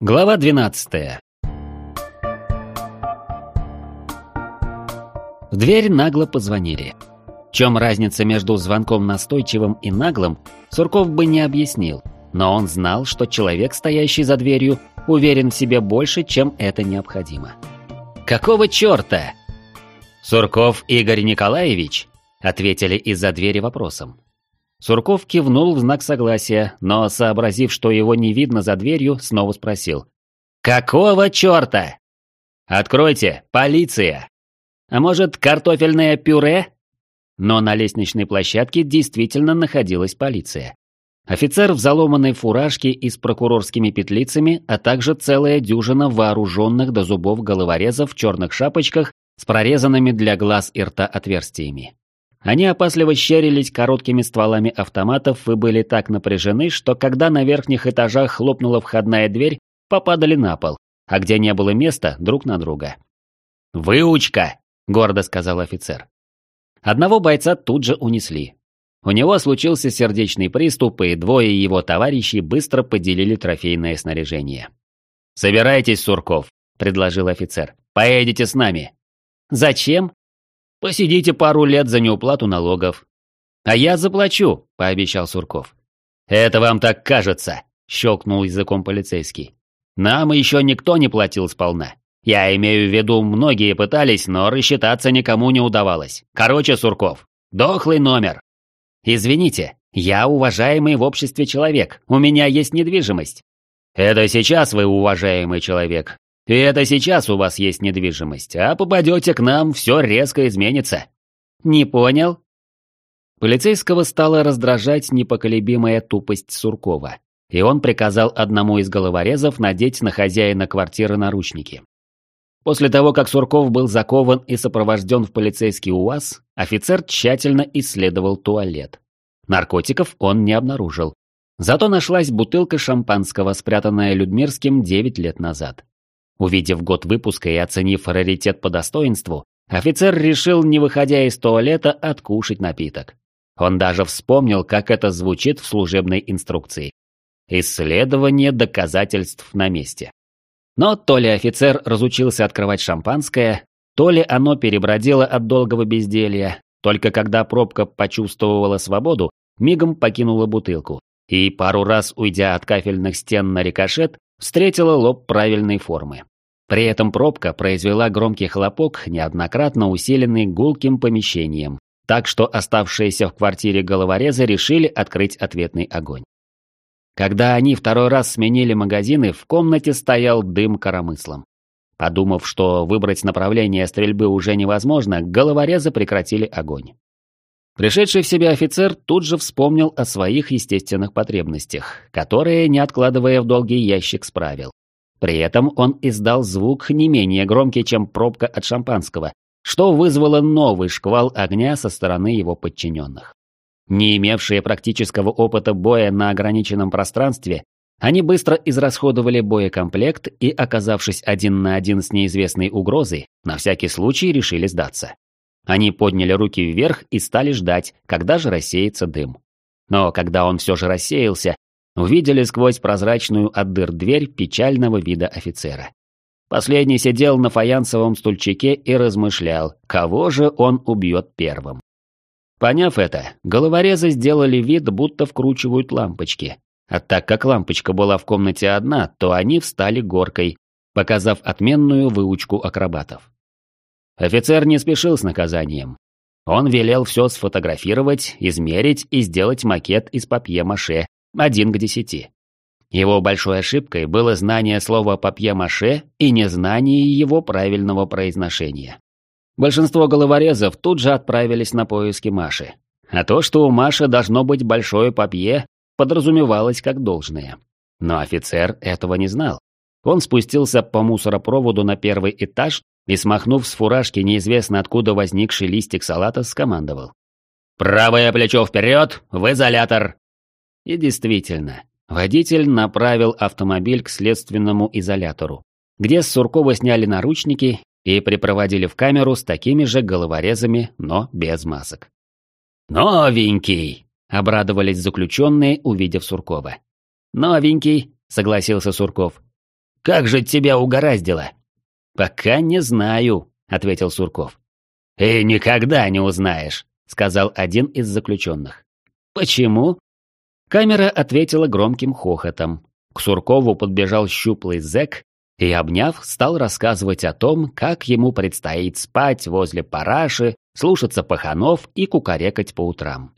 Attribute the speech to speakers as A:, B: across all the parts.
A: Глава 12 В дверь нагло позвонили. В чем разница между звонком настойчивым и наглым, Сурков бы не объяснил, но он знал, что человек, стоящий за дверью, уверен в себе больше, чем это необходимо. «Какого черта?» «Сурков Игорь Николаевич?» — ответили из-за двери вопросом. Сурков кивнул в знак согласия, но, сообразив, что его не видно за дверью, снова спросил. «Какого черта?» «Откройте, полиция!» «А может, картофельное пюре?» Но на лестничной площадке действительно находилась полиция. Офицер в заломанной фуражке и с прокурорскими петлицами, а также целая дюжина вооруженных до зубов головорезов в черных шапочках с прорезанными для глаз и рта отверстиями. Они опасливо щерились короткими стволами автоматов и были так напряжены, что когда на верхних этажах хлопнула входная дверь, попадали на пол, а где не было места, друг на друга. «Выучка!» — гордо сказал офицер. Одного бойца тут же унесли. У него случился сердечный приступ, и двое его товарищей быстро поделили трофейное снаряжение. «Собирайтесь, Сурков», — предложил офицер. «Поедете с нами». «Зачем?» Посидите пару лет за неуплату налогов. А я заплачу, пообещал Сурков. Это вам так кажется, щелкнул языком полицейский. Нам еще никто не платил сполна. Я имею в виду, многие пытались, но рассчитаться никому не удавалось. Короче, Сурков, дохлый номер. Извините, я уважаемый в обществе человек, у меня есть недвижимость. Это сейчас вы уважаемый человек, и это сейчас у вас есть недвижимость, а попадете к нам, все резко изменится. Не понял? Полицейского стала раздражать непоколебимая тупость Суркова, и он приказал одному из головорезов надеть на хозяина квартиры наручники. После того, как Сурков был закован и сопровожден в полицейский УАЗ, офицер тщательно исследовал туалет. Наркотиков он не обнаружил. Зато нашлась бутылка шампанского, спрятанная Людмирским 9 лет назад. Увидев год выпуска и оценив раритет по достоинству, офицер решил, не выходя из туалета, откушать напиток. Он даже вспомнил, как это звучит в служебной инструкции. Исследование доказательств на месте. Но то ли офицер разучился открывать шампанское, то ли оно перебродило от долгого безделья, только когда пробка почувствовала свободу, мигом покинула бутылку, и пару раз, уйдя от кафельных стен на рикошет, встретила лоб правильной формы. При этом пробка произвела громкий хлопок, неоднократно усиленный гулким помещением, так что оставшиеся в квартире головорезы решили открыть ответный огонь. Когда они второй раз сменили магазины, в комнате стоял дым коромыслом. Подумав, что выбрать направление стрельбы уже невозможно, головорезы прекратили огонь. Пришедший в себя офицер тут же вспомнил о своих естественных потребностях, которые, не откладывая в долгий ящик, справил. При этом он издал звук не менее громкий, чем пробка от шампанского, что вызвало новый шквал огня со стороны его подчиненных. Не имевшие практического опыта боя на ограниченном пространстве, они быстро израсходовали боекомплект и, оказавшись один на один с неизвестной угрозой, на всякий случай решили сдаться. Они подняли руки вверх и стали ждать, когда же рассеется дым. Но когда он все же рассеялся, увидели сквозь прозрачную от дыр дверь печального вида офицера. Последний сидел на фаянсовом стульчике и размышлял, кого же он убьет первым. Поняв это, головорезы сделали вид, будто вкручивают лампочки. А так как лампочка была в комнате одна, то они встали горкой, показав отменную выучку акробатов. Офицер не спешил с наказанием. Он велел все сфотографировать, измерить и сделать макет из папье-маше, один к десяти. Его большой ошибкой было знание слова «папье-маше» и незнание его правильного произношения. Большинство головорезов тут же отправились на поиски Маши. А то, что у Маши должно быть большое папье, подразумевалось как должное. Но офицер этого не знал. Он спустился по мусоропроводу на первый этаж и, смахнув с фуражки неизвестно откуда возникший листик салата, скомандовал. «Правое плечо вперед, в изолятор!» И действительно, водитель направил автомобиль к следственному изолятору, где с Суркова сняли наручники и припроводили в камеру с такими же головорезами, но без масок. «Новенький!» — обрадовались заключенные, увидев Суркова. «Новенький!» — согласился Сурков. Как же тебя угораздило?» «Пока не знаю», — ответил Сурков. «И никогда не узнаешь», — сказал один из заключенных. «Почему?» Камера ответила громким хохотом. К Суркову подбежал щуплый зэк и, обняв, стал рассказывать о том, как ему предстоит спать возле параши, слушаться паханов и кукарекать по утрам.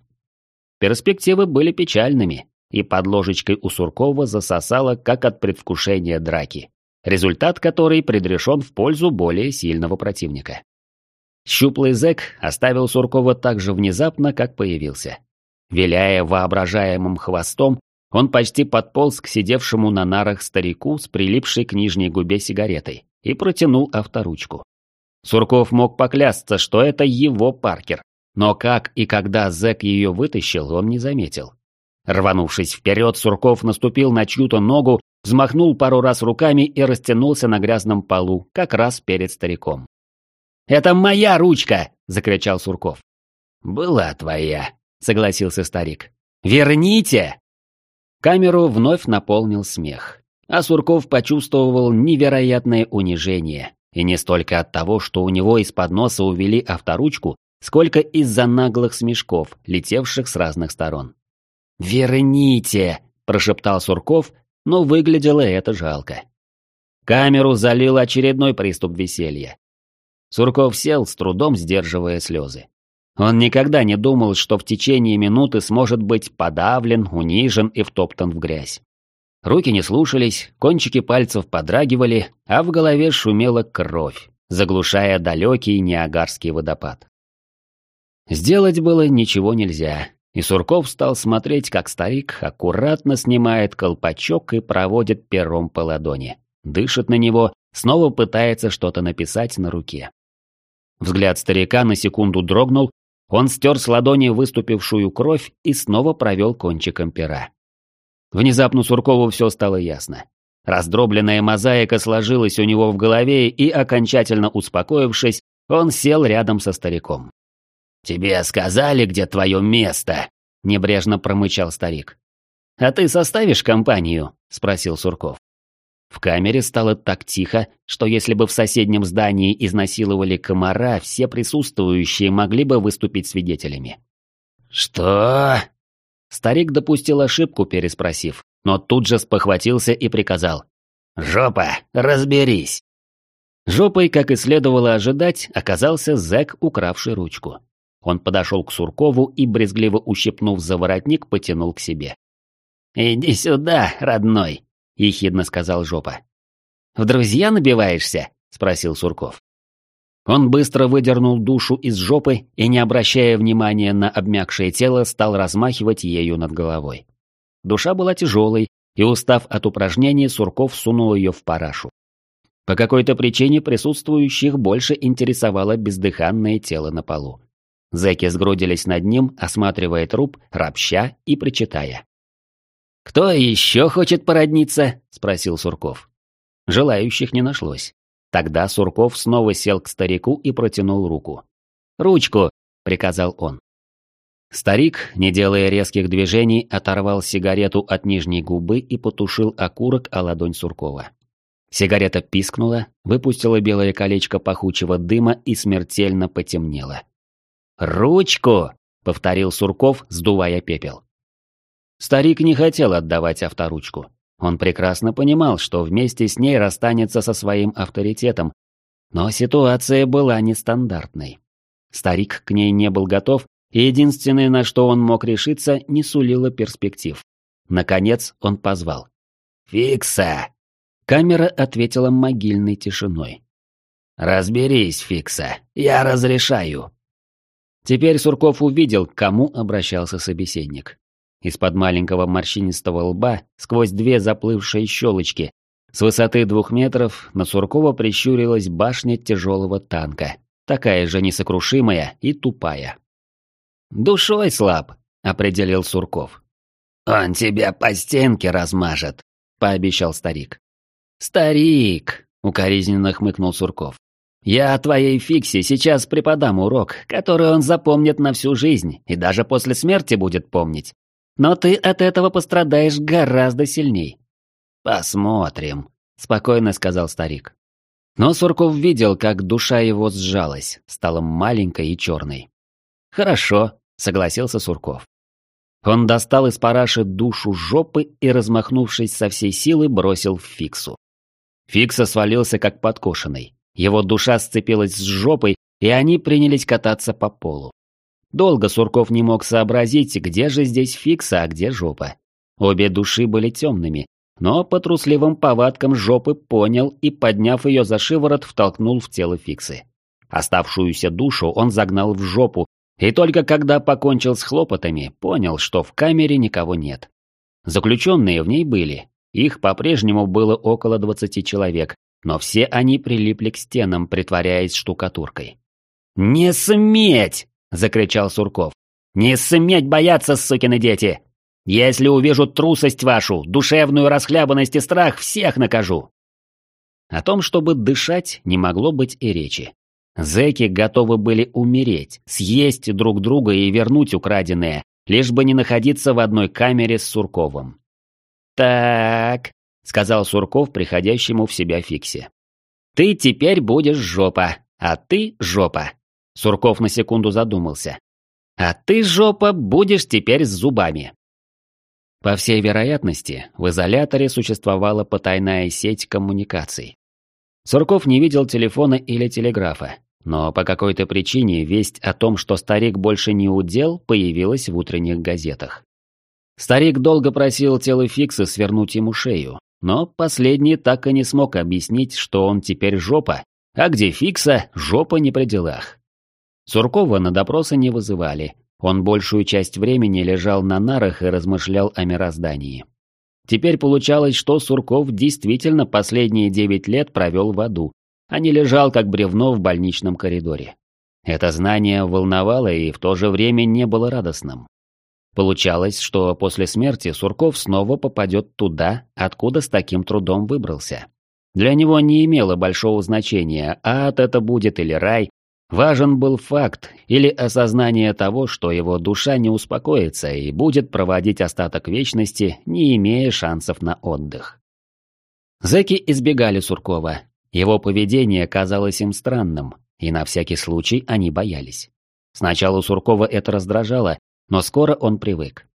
A: Перспективы были печальными, и под ложечкой у Суркова засосало, как от предвкушения драки, результат которой предрешен в пользу более сильного противника. Щуплый зэк оставил Суркова так же внезапно, как появился. Виляя воображаемым хвостом, он почти подполз к сидевшему на нарах старику с прилипшей к нижней губе сигаретой и протянул авторучку. Сурков мог поклясться, что это его Паркер, но как и когда зэк ее вытащил, он не заметил. Рванувшись вперед, Сурков наступил на чью-то ногу, взмахнул пару раз руками и растянулся на грязном полу, как раз перед стариком. «Это моя ручка!» — закричал Сурков. «Была твоя», — согласился старик. «Верните!» Камеру вновь наполнил смех. А Сурков почувствовал невероятное унижение. И не столько от того, что у него из-под носа увели авторучку, сколько из-за наглых смешков, летевших с разных сторон. «Верните!» – прошептал Сурков, но выглядело это жалко. Камеру залил очередной приступ веселья. Сурков сел, с трудом сдерживая слезы. Он никогда не думал, что в течение минуты сможет быть подавлен, унижен и втоптан в грязь. Руки не слушались, кончики пальцев подрагивали, а в голове шумела кровь, заглушая далекий Ниагарский водопад. Сделать было ничего нельзя, и Сурков стал смотреть, как старик аккуратно снимает колпачок и проводит пером по ладони. Дышит на него, снова пытается что-то написать на руке. Взгляд старика на секунду дрогнул, он стер с ладони выступившую кровь и снова провел кончиком пера. Внезапно Суркову все стало ясно. Раздробленная мозаика сложилась у него в голове, и, окончательно успокоившись, он сел рядом со стариком. «Тебе сказали, где твое место?» – небрежно промычал старик. «А ты составишь компанию?» – спросил Сурков. В камере стало так тихо, что если бы в соседнем здании изнасиловали комара, все присутствующие могли бы выступить свидетелями. «Что?» Старик допустил ошибку, переспросив, но тут же спохватился и приказал. «Жопа, разберись!» Жопой, как и следовало ожидать, оказался зэк, укравший ручку. Он подошел к Суркову и, брезгливо ущипнув за воротник, потянул к себе. «Иди сюда, родной!» – ехидно сказал Жопа. «В друзья набиваешься?» – спросил Сурков. Он быстро выдернул душу из жопы и, не обращая внимания на обмякшее тело, стал размахивать ею над головой. Душа была тяжелой, и, устав от упражнений, Сурков сунул ее в парашу. По какой-то причине присутствующих больше интересовало бездыханное тело на полу. Зэки сгрудились над ним, осматривая труп, ропща и причитая. «Кто еще хочет породниться?» – спросил Сурков. Желающих не нашлось. Тогда Сурков снова сел к старику и протянул руку. «Ручку!» – приказал он. Старик, не делая резких движений, оторвал сигарету от нижней губы и потушил окурок о ладонь Суркова. Сигарета пискнула, выпустила белое колечко пахучего дыма и смертельно потемнела. «Ручку!» — повторил Сурков, сдувая пепел. Старик не хотел отдавать авторучку. Он прекрасно понимал, что вместе с ней расстанется со своим авторитетом, но ситуация была нестандартной. Старик к ней не был готов, и единственное, на что он мог решиться, не сулило перспектив. Наконец он позвал. «Фикса!» Камера ответила могильной тишиной. «Разберись, Фикса, я разрешаю». Теперь Сурков увидел, к кому обращался собеседник. Из-под маленького морщинистого лба, сквозь две заплывшие щелочки, с высоты двух метров на Суркова прищурилась башня тяжелого танка, такая же несокрушимая и тупая. «Душой слаб», — определил Сурков. «Он тебя по стенке размажет», — пообещал старик. «Старик», — укоризненно хмыкнул Сурков. Я твоей Фиксе сейчас преподам урок, который он запомнит на всю жизнь и даже после смерти будет помнить. Но ты от этого пострадаешь гораздо сильней. Посмотрим, спокойно сказал старик. Но Сурков видел, как душа его сжалась, стала маленькой и черной. «Хорошо», — согласился Сурков. Он достал из параши душу жопы и, размахнувшись со всей силы, бросил в Фиксу. Фикса свалился как подкошенный. Его душа сцепилась с жопой, и они принялись кататься по полу. Долго Сурков не мог сообразить, где же здесь Фикса, а где жопа. Обе души были темными, но по трусливым повадкам жопы понял и, подняв ее за шиворот, втолкнул в тело Фиксы. Оставшуюся душу он загнал в жопу, и только когда покончил с хлопотами, понял, что в камере никого нет. Заключенные в ней были. Их по-прежнему было около двадцати человек, но все они прилипли к стенам, притворяясь штукатуркой. «Не сметь!» — закричал Сурков. «Не сметь бояться, сукины дети! Если увижу трусость вашу, душевную расхлябанность и страх, всех накажу!» О том, чтобы дышать, не могло быть и речи. Зэки готовы были умереть, съесть друг друга и вернуть украденное, лишь бы не находиться в одной камере с Сурковым. «Так», — сказал Сурков приходящему в себя Фиксе. «Ты теперь будешь жопа, а ты жопа». Сурков на секунду задумался. «А ты, жопа, будешь теперь с зубами». По всей вероятности, в изоляторе существовала потайная сеть коммуникаций. Сурков не видел телефона или телеграфа, но по какой-то причине весть о том, что старик больше не удел, появилась в утренних газетах. Старик долго просил тело Фикса свернуть ему шею, но последний так и не смог объяснить, что он теперь жопа, а где Фикса, жопа не при делах. Суркова на допросы не вызывали, он большую часть времени лежал на нарах и размышлял о мироздании. Теперь получалось, что Сурков действительно последние девять лет провел в аду, а не лежал как бревно в больничном коридоре. Это знание волновало и в то же время не было радостным. Получалось, что после смерти Сурков снова попадет туда, откуда с таким трудом выбрался. Для него не имело большого значения, ад это будет или рай. Важен был факт или осознание того, что его душа не успокоится и будет проводить остаток вечности, не имея шансов на отдых. Зэки избегали Суркова. Его поведение казалось им странным, и на всякий случай они боялись. Сначала Суркова это раздражало, но скоро он привык.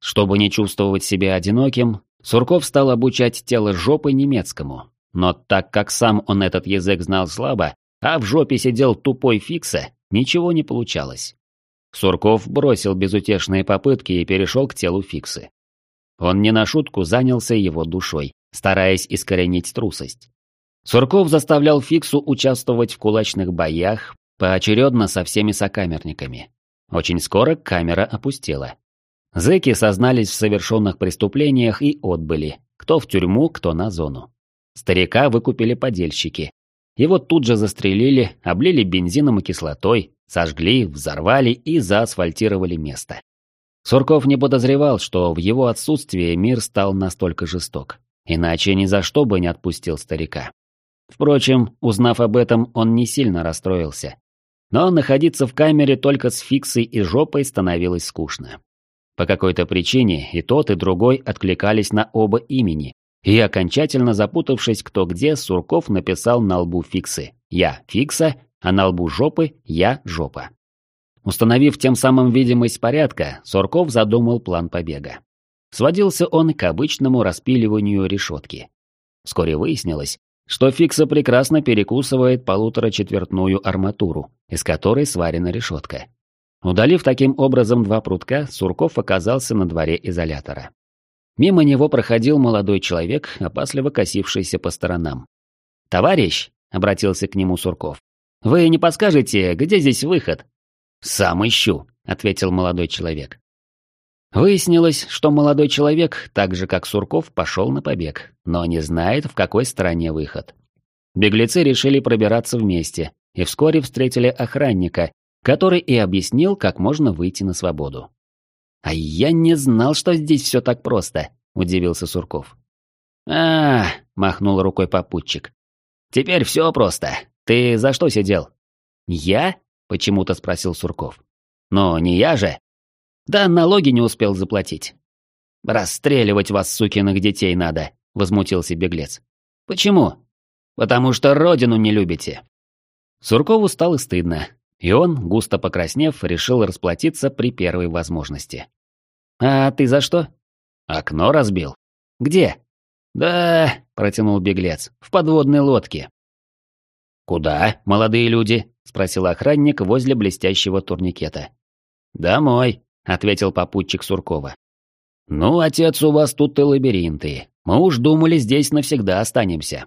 A: Чтобы не чувствовать себя одиноким, Сурков стал обучать тело жопы немецкому. Но так как сам он этот язык знал слабо, а в жопе сидел тупой фикса, ничего не получалось. Сурков бросил безутешные попытки и перешел к телу фиксы. Он не на шутку занялся его душой, стараясь искоренить трусость. Сурков заставлял Фиксу участвовать в кулачных боях, поочередно со всеми сокамерниками. Очень скоро камера опустела. Зэки сознались в совершенных преступлениях и отбыли, кто в тюрьму, кто на зону. Старика выкупили подельщики. Его тут же застрелили, облили бензином и кислотой, сожгли, взорвали и заасфальтировали место. Сурков не подозревал, что в его отсутствие мир стал настолько жесток. Иначе ни за что бы не отпустил старика. Впрочем, узнав об этом, он не сильно расстроился. Но находиться в камере только с фиксой и жопой становилось скучно. По какой-то причине и тот, и другой откликались на оба имени, и окончательно запутавшись кто где, Сурков написал на лбу фиксы «Я фикса», а на лбу жопы «Я жопа». Установив тем самым видимость порядка, Сурков задумал план побега. Сводился он к обычному распиливанию решетки. Вскоре выяснилось, что Фикса прекрасно перекусывает полуторачетвертную арматуру, из которой сварена решетка. Удалив таким образом два прутка, Сурков оказался на дворе изолятора. Мимо него проходил молодой человек, опасливо косившийся по сторонам. «Товарищ!» — обратился к нему Сурков. «Вы не подскажете, где здесь выход?» «Сам ищу», — ответил молодой человек. Выяснилось, что молодой человек, так же как Сурков, пошел на побег, но не знает, в какой стороне выход. Беглецы решили пробираться вместе, и вскоре встретили охранника, который и объяснил, как можно выйти на свободу. «А я не знал, что здесь все так просто», — удивился Сурков. а, махнул рукой попутчик. «Теперь все просто. Ты за что сидел?» «Я?» — почему-то спросил Сурков. «Но не я же!» Да налоги не успел заплатить. «Расстреливать вас, сукиных детей, надо», — возмутился беглец. Почему? Потому что родину не любите. Суркову стало стыдно, и он, густо покраснев, решил расплатиться при первой возможности. «А ты за что?» «Окно разбил». «Где?» «Да», — протянул беглец, — «в подводной лодке». «Куда, молодые люди?» — спросил охранник возле блестящего турникета. «Домой», — ответил попутчик Суркова. «Ну, отец, у вас тут и лабиринты. Мы уж думали, здесь навсегда останемся».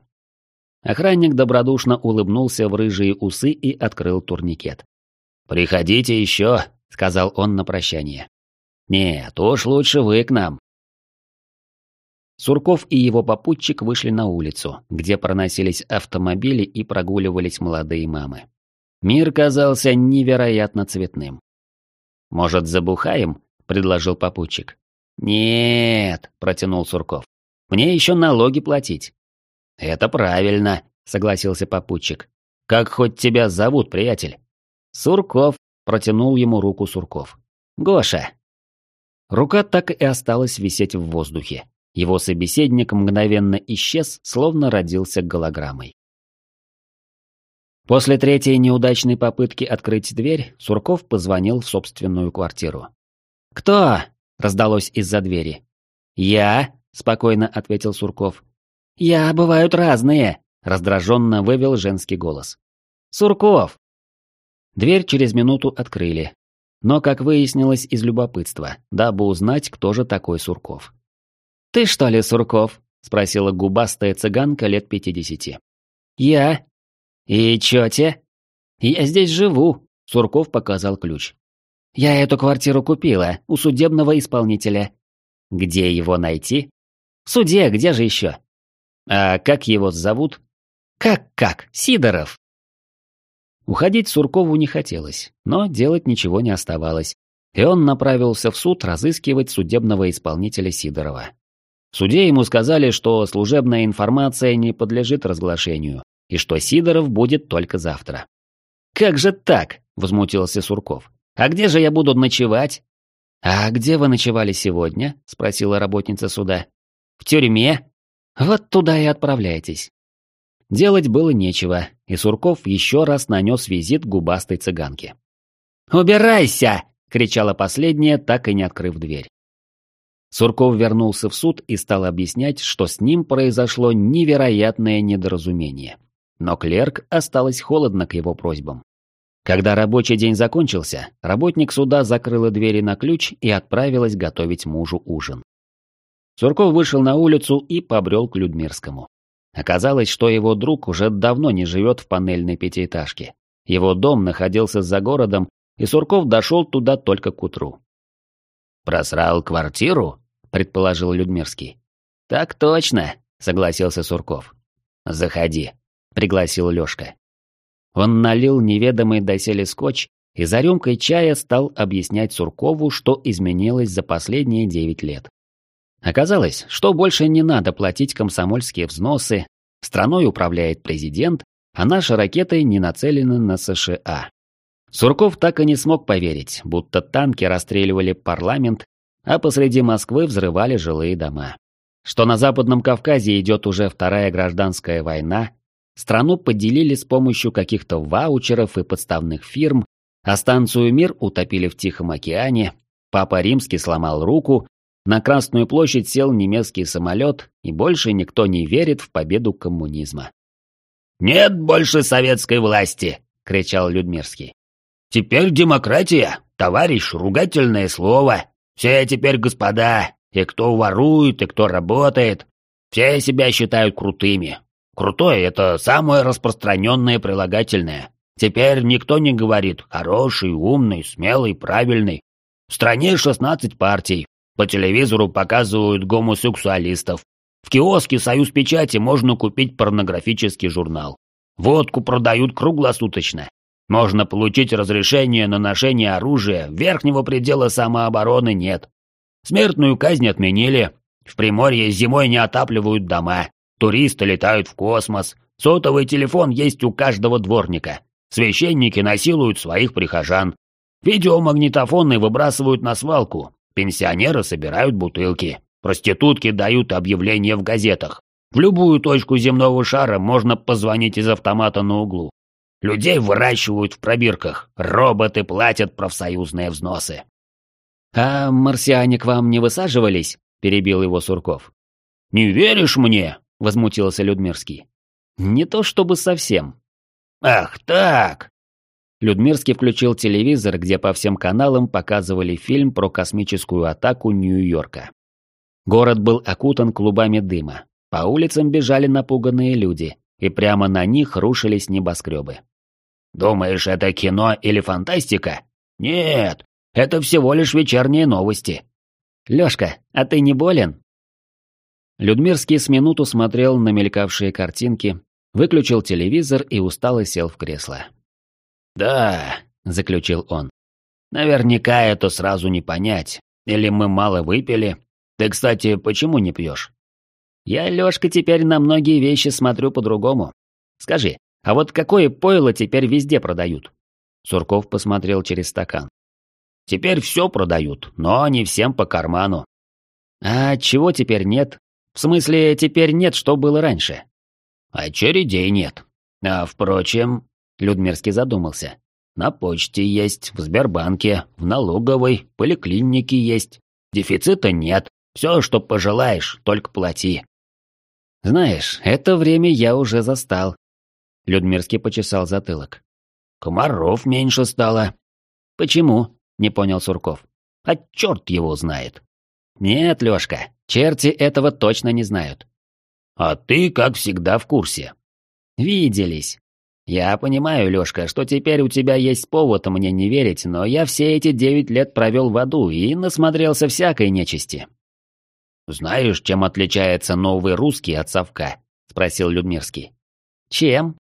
A: Охранник добродушно улыбнулся в рыжие усы и открыл турникет. «Приходите еще», — сказал он на прощание. «Нет, уж лучше вы к нам». Сурков и его попутчик вышли на улицу, где проносились автомобили и прогуливались молодые мамы. Мир казался невероятно цветным. «Может, забухаем?» — предложил попутчик. «Нет», — протянул Сурков. «Мне еще налоги платить». «Это правильно», — согласился попутчик. «Как хоть тебя зовут, приятель?» «Сурков», — протянул ему руку Сурков. «Гоша». Рука так и осталась висеть в воздухе. Его собеседник мгновенно исчез, словно родился голограммой. После третьей неудачной попытки открыть дверь, Сурков позвонил в собственную квартиру. «Кто?» раздалось из-за двери. «Я?» — спокойно ответил Сурков. «Я бывают разные», — раздраженно вывел женский голос. «Сурков!» Дверь через минуту открыли, но, как выяснилось из любопытства, дабы узнать, кто же такой Сурков. «Ты что ли, Сурков?» — спросила губастая цыганка лет пятидесяти. «Я». «И чё те?» «Я здесь живу», — Сурков показал ключ. Я эту квартиру купила у судебного исполнителя. Где его найти? В суде, где же еще? А как его зовут? Как-как? Сидоров. Уходить Суркову не хотелось, но делать ничего не оставалось, и он направился в суд разыскивать судебного исполнителя Сидорова. В суде ему сказали, что служебная информация не подлежит разглашению, и что Сидоров будет только завтра. «Как же так?» – возмутился Сурков. А где же я буду ночевать? А где вы ночевали сегодня? Спросила работница суда. В тюрьме? Вот туда и отправляйтесь. Делать было нечего, и Сурков еще раз нанес визит губастой цыганке. «Убирайся!» — кричала последняя, так и не открыв дверь. Сурков вернулся в суд и стал объяснять, что с ним произошло невероятное недоразумение. Но клерк осталась холодно к его просьбам. Когда рабочий день закончился, работник суда закрыла двери на ключ и отправилась готовить мужу ужин. Сурков вышел на улицу и побрел к Людмирскому. Оказалось, что его друг уже давно не живет в панельной пятиэтажке. Его дом находился за городом, и Сурков дошел туда только к утру. «Просрал квартиру?» — предположил Людмирский. «Так точно», — согласился Сурков. «Заходи», — пригласил Лёшка. Он налил неведомый доселе скотч и за рюмкой чая стал объяснять Суркову, что изменилось за последние девять лет. Оказалось, что больше не надо платить комсомольские взносы, страной управляет президент, а наши ракеты не нацелены на США. Сурков так и не смог поверить, будто танки расстреливали парламент, а посреди Москвы взрывали жилые дома. Что на Западном Кавказе идет уже вторая гражданская война, Страну поделили с помощью каких-то ваучеров и подставных фирм, а станцию «Мир» утопили в Тихом океане, Папа Римский сломал руку, на Красную площадь сел немецкий самолет, и больше никто не верит в победу коммунизма.
B: «Нет больше советской власти!» — кричал Людмирский. «Теперь демократия, товарищ, ругательное слово. Все теперь господа, и кто ворует, и кто работает. Все себя считают крутыми, Крутой — это самое распространенное прилагательное. Теперь никто не говорит «хороший», «умный», «смелый», «правильный». В стране 16 партий. По телевизору показывают гомосексуалистов. В киоске «Союз печати» можно купить порнографический журнал. Водку продают круглосуточно. Можно получить разрешение на ношение оружия, верхнего предела самообороны нет. Смертную казнь отменили. В Приморье зимой не отапливают дома. Туристы летают в космос. Сотовый телефон есть у каждого дворника. Священники насилуют своих прихожан. Видеомагнитофоны выбрасывают на свалку. Пенсионеры собирают бутылки. Проститутки дают объявления в газетах. В любую точку земного шара можно позвонить из автомата на углу. Людей выращивают в пробирках, роботы платят профсоюзные взносы.
A: «А марсиане к вам не высаживались?» – перебил его Сурков.
B: «Не веришь мне?»
A: – возмутился Людмирский. «Не то чтобы совсем».
B: «Ах так!»
A: Людмирский включил телевизор, где по всем каналам показывали фильм про космическую атаку Нью-Йорка. Город был окутан клубами дыма. По улицам бежали напуганные люди, и прямо на них рушились небоскребы.
B: «Думаешь, это кино или фантастика? Нет, это всего лишь вечерние новости».
A: «Лёшка, а ты не болен?» Людмирский с минуту смотрел на мелькавшие картинки, выключил телевизор и устало сел в кресло.
B: «Да», — заключил он. «Наверняка это сразу не понять. Или мы мало выпили. Ты, кстати, почему не пьешь?»
A: «Я, Лёшка, теперь на многие вещи смотрю по-другому. Скажи, а вот какое пойло теперь везде продают?» Сурков посмотрел через стакан.
B: «Теперь все продают, но не всем по карману».
A: «А чего теперь нет? В смысле, теперь нет, что было раньше?»
B: «Очередей нет. А, впрочем, Людмирский задумался. На почте есть, в Сбербанке, в налоговой, поликлинике есть. Дефицита нет. Все, что пожелаешь, только плати.
A: Знаешь, это время я уже застал. Людмирский почесал затылок.
B: Комаров меньше стало.
A: Почему? Не понял Сурков.
B: А черт его знает.
A: Нет, Лешка, черти этого точно не знают.
B: А ты, как всегда, в курсе.
A: Виделись. «Я понимаю, Лёшка, что теперь у тебя есть повод мне не верить, но я все эти девять лет провел в аду и насмотрелся всякой нечисти».
B: «Знаешь, чем отличается новый русский от совка?» — спросил Людмирский.
A: «Чем?»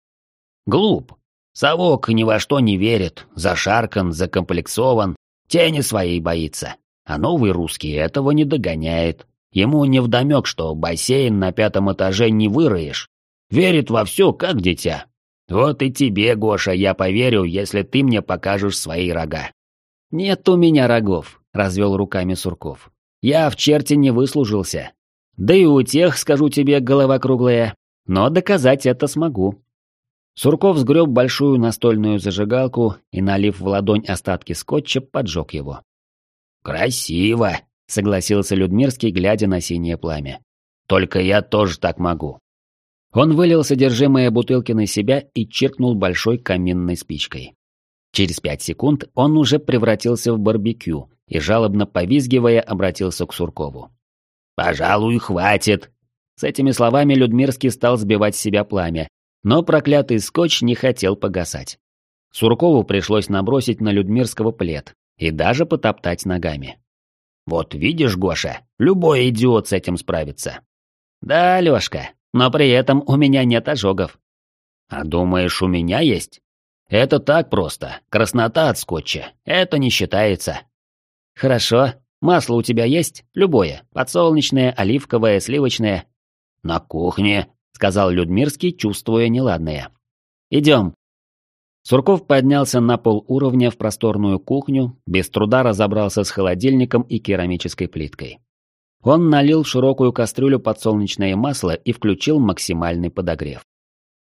B: «Глуп. Совок ни во что не верит, зашаркан, закомплексован, тени своей боится. А новый русский этого не догоняет. Ему невдомек, что бассейн на пятом этаже не выроешь. Верит во все, как дитя, вот и тебе, Гоша, я поверю, если ты мне покажешь свои рога.
A: Нет у меня рогов, развел руками Сурков. Я в черте не выслужился. Да и у тех, скажу тебе, голова круглая. Но доказать это смогу. Сурков сгреб большую настольную зажигалку и, налив в ладонь остатки скотча, поджег его.
B: «Красиво!» — согласился Людмирский, глядя на синее пламя. «Только я тоже так могу.
A: Он вылил содержимое бутылки на себя и чиркнул большой каминной спичкой. Через пять секунд он уже превратился в барбекю и, жалобно повизгивая, обратился к Суркову.
B: «Пожалуй, хватит!»
A: С этими словами Людмирский стал сбивать с себя пламя, но проклятый скотч не хотел погасать. Суркову пришлось набросить на Людмирского плед и даже потоптать ногами.
B: «Вот видишь, Гоша, любой идиот с этим справится».
A: «Да, Лёшка, но при этом у меня нет ожогов.
B: А думаешь, у меня есть? Это так просто, краснота от скотча, это не считается.
A: Хорошо, масло у тебя есть? Любое, подсолнечное, оливковое, сливочное.
B: На кухне,
A: сказал Людмирский, чувствуя неладное. Идем. Сурков поднялся на пол в просторную кухню, без труда разобрался с холодильником и керамической плиткой. Он налил широкую кастрюлю подсолнечное масло и включил максимальный подогрев.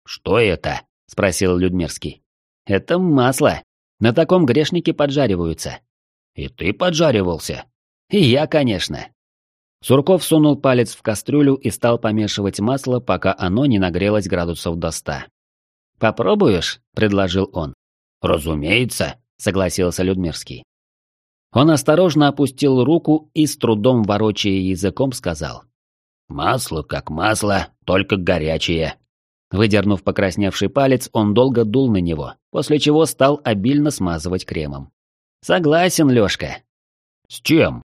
B: «Что это?» – спросил Людмирский.
A: «Это масло. На таком грешники поджариваются».
B: «И ты поджаривался?»
A: «И я, конечно». Сурков сунул палец в кастрюлю и стал помешивать масло, пока оно не нагрелось градусов до ста. «Попробуешь?» – предложил он.
B: «Разумеется», – согласился Людмирский.
A: Он осторожно опустил руку и, с трудом ворочая языком, сказал.
B: «Масло как масло, только горячее».
A: Выдернув покрасневший палец, он долго дул на него, после чего стал обильно смазывать кремом. «Согласен, Лёшка».
B: «С чем?»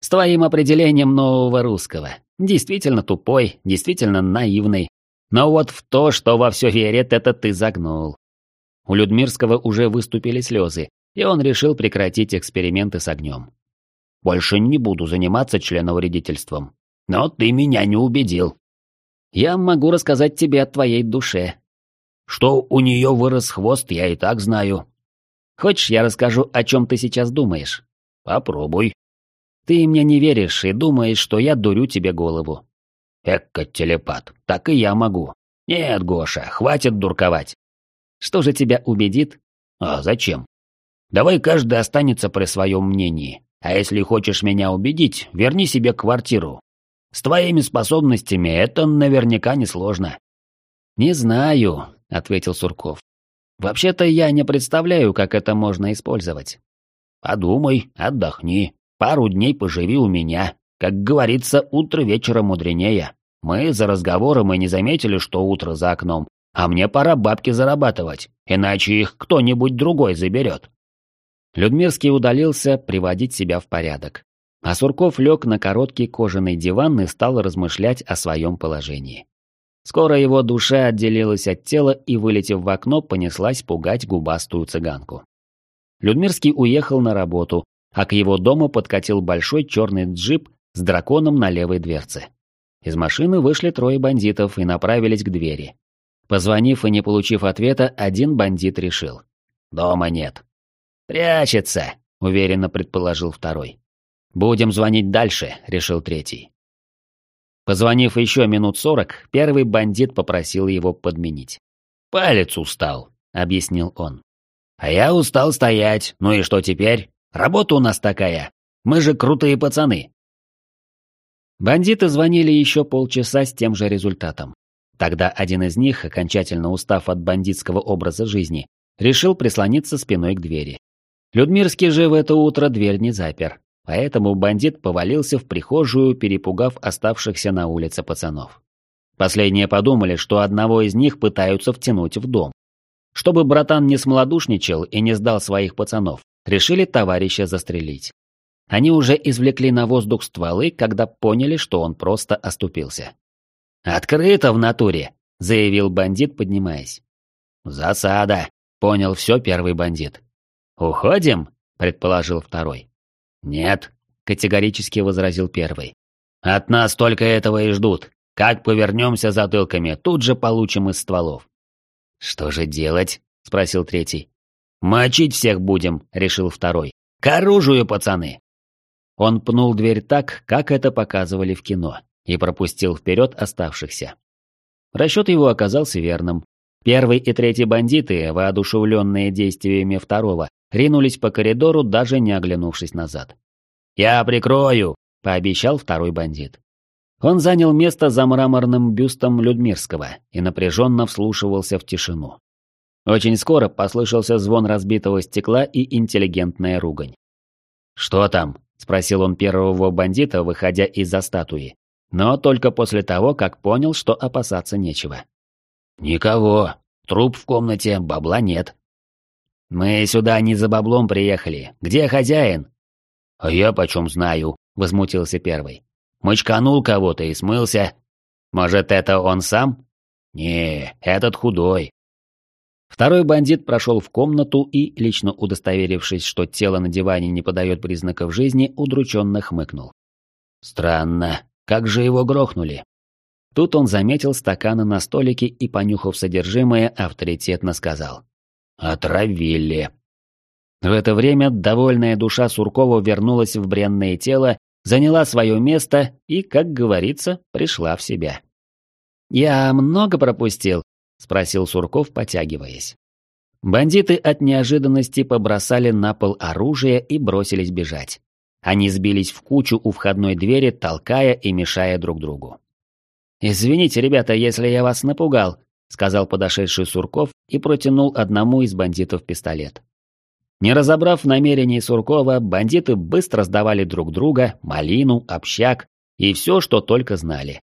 A: «С твоим определением нового русского. Действительно тупой, действительно наивный. Но вот в то, что во все верит, это ты загнул». У Людмирского уже выступили слезы, и он решил прекратить эксперименты с огнем.
B: «Больше не буду заниматься членовредительством. Но ты меня не убедил».
A: «Я могу рассказать тебе о твоей душе».
B: «Что у нее вырос хвост, я и так знаю».
A: «Хочешь, я расскажу, о чем ты сейчас думаешь?»
B: «Попробуй».
A: «Ты мне не веришь и думаешь, что я дурю тебе голову».
B: Экка телепат, так и я могу. Нет, Гоша, хватит дурковать.
A: Что же тебя убедит?
B: А зачем? Давай каждый останется при своем мнении. А если хочешь меня убедить, верни себе квартиру. С твоими способностями это наверняка несложно.
A: Не знаю, ответил Сурков. Вообще-то я не представляю, как это можно использовать.
B: Подумай, отдохни. Пару дней поживи у меня. Как говорится, утро вечера мудренее. Мы за разговором и не заметили, что утро за окном. А мне пора бабки зарабатывать, иначе их кто-нибудь другой заберет.
A: Людмирский удалился приводить себя в порядок. А Сурков лег на короткий кожаный диван и стал размышлять о своем положении. Скоро его душа отделилась от тела и, вылетев в окно, понеслась пугать губастую цыганку. Людмирский уехал на работу, а к его дому подкатил большой черный джип с драконом на левой дверце. Из машины вышли трое бандитов и направились к двери. Позвонив и не получив ответа, один бандит решил. «Дома нет». «Прячется», — уверенно предположил второй. «Будем звонить дальше», — решил третий. Позвонив еще минут сорок, первый бандит попросил его подменить.
B: «Палец устал», — объяснил он.
A: «А я устал стоять. Ну и что теперь? Работа у нас такая. Мы же крутые пацаны». Бандиты звонили еще полчаса с тем же результатом. Тогда один из них, окончательно устав от бандитского образа жизни, решил прислониться спиной к двери. Людмирский же в это утро дверь не запер. Поэтому бандит повалился в прихожую, перепугав оставшихся на улице пацанов. Последние подумали, что одного из них пытаются втянуть в дом. Чтобы братан не смолодушничал и не сдал своих пацанов, решили товарища застрелить. Они уже извлекли на воздух стволы, когда поняли, что он просто оступился. «Открыто в натуре», — заявил бандит, поднимаясь. «Засада», — понял все первый бандит. «Уходим?» — предположил второй.
B: «Нет», —
A: категорически возразил первый.
B: «От нас только этого и ждут. Как повернемся затылками, тут же получим из стволов».
A: «Что же делать?» — спросил третий.
B: «Мочить всех будем», — решил второй. «К оружию, пацаны!»
A: Он пнул дверь так, как это показывали в кино, и пропустил вперед оставшихся. Расчет его оказался верным. Первый и третий бандиты, воодушевленные действиями второго, ринулись по коридору, даже не оглянувшись назад.
B: «Я прикрою!» – пообещал второй бандит. Он занял место за мраморным бюстом Людмирского и напряженно вслушивался в тишину.
A: Очень скоро послышался звон разбитого стекла и интеллигентная ругань.
B: «Что там?» – спросил он первого бандита, выходя из-за статуи.
A: Но только после того, как понял, что опасаться нечего.
B: «Никого. Труп в комнате, бабла нет»,
A: «Мы сюда не за баблом приехали. Где хозяин?»
B: «А я почем знаю?» — возмутился первый.
A: «Мочканул кого-то и смылся. Может, это он сам?»
B: «Не, этот худой».
A: Второй бандит прошел в комнату и, лично удостоверившись, что тело на диване не подает признаков жизни, удрученно хмыкнул.
B: «Странно. Как же его грохнули?»
A: Тут он заметил стаканы на столике и, понюхав содержимое, авторитетно сказал.
B: Отравили.
A: В это время довольная душа Суркова вернулась в бренное тело, заняла свое место и, как говорится, пришла в себя. «Я много пропустил?» — спросил Сурков, потягиваясь. Бандиты от неожиданности побросали на пол оружие и бросились бежать. Они сбились в кучу у входной двери, толкая и мешая друг другу. «Извините, ребята, если я вас напугал», — сказал подошедший Сурков и протянул одному из бандитов пистолет. Не разобрав намерений Суркова, бандиты быстро сдавали друг друга, малину, общак и все, что только знали.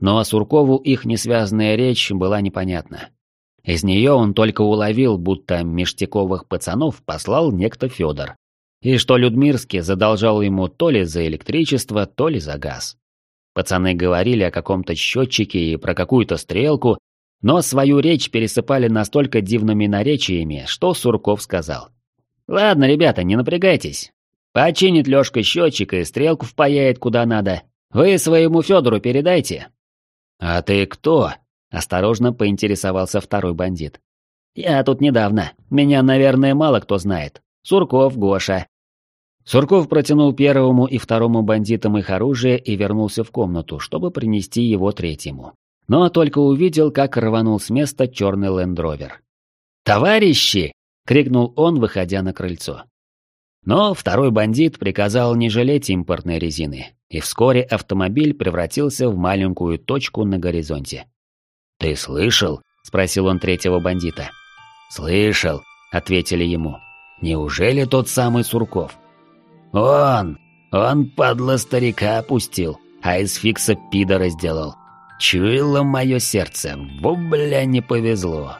A: Но Суркову их несвязная речь была непонятна. Из нее он только уловил, будто Мештяковых пацанов послал некто Федор. И что Людмирский задолжал ему то ли за электричество, то ли за газ. Пацаны говорили о каком-то счетчике и про какую-то стрелку, но свою речь пересыпали настолько дивными наречиями, что Сурков сказал. «Ладно, ребята, не напрягайтесь. Починит Лёшка счетчик и стрелку впаяет куда надо. Вы своему Федору передайте».
B: «А ты кто?»
A: – осторожно поинтересовался второй бандит. «Я тут недавно. Меня, наверное, мало кто знает. Сурков Гоша». Сурков протянул первому и второму бандитам их оружие и вернулся в комнату, чтобы принести его третьему. Но только увидел, как рванул с места черный лендровер. «Товарищи!» — крикнул он, выходя на крыльцо. Но второй бандит приказал не жалеть импортной резины, и вскоре автомобиль превратился в маленькую точку на горизонте.
B: «Ты слышал?» — спросил он третьего бандита.
A: «Слышал», — ответили ему. «Неужели тот самый Сурков?»
B: «Он! Он, падла, старика опустил, а из фикса пидора сделал. Чуяло мое сердце, во бля, не повезло.